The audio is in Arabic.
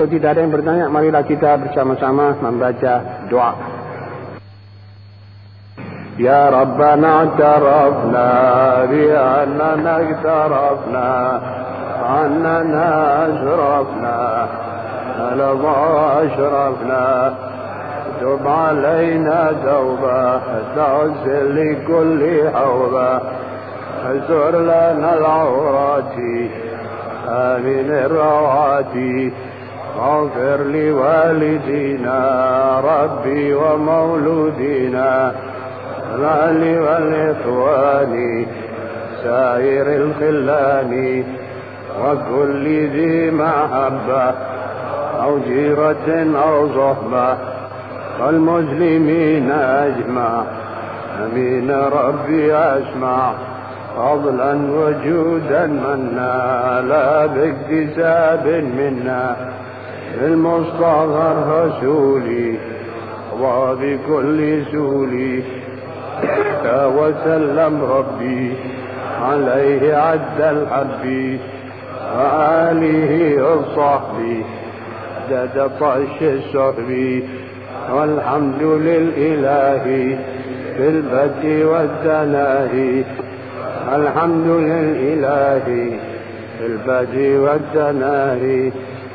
Kalau tidak ada yang bertanya, marilah kita bersama-sama membaca doa. يا ربنا اعترفنا بأننا اقترفنا أننا أشرفنا لما أشرفنا تب علينا توبة تغسل لكل حوبة استر لنا العورات آمن الرواتي واغفر لوالدينا ربي ومولودينا الأهل والإخوان سائر الخلان وكل ذي محبة أو جيرة أو صحبة والمسلمين أجمع. أمين. ربي أسمع فضلا وجودا منا لا باكتساب منا. بالمصطفى الرسول وبكل سولي وسلم ربي عليه عد الحب وآله وصحبه. عدد طش الشرب والحمد للإله في البد والتناهي الحمد للإله في البد والتناهي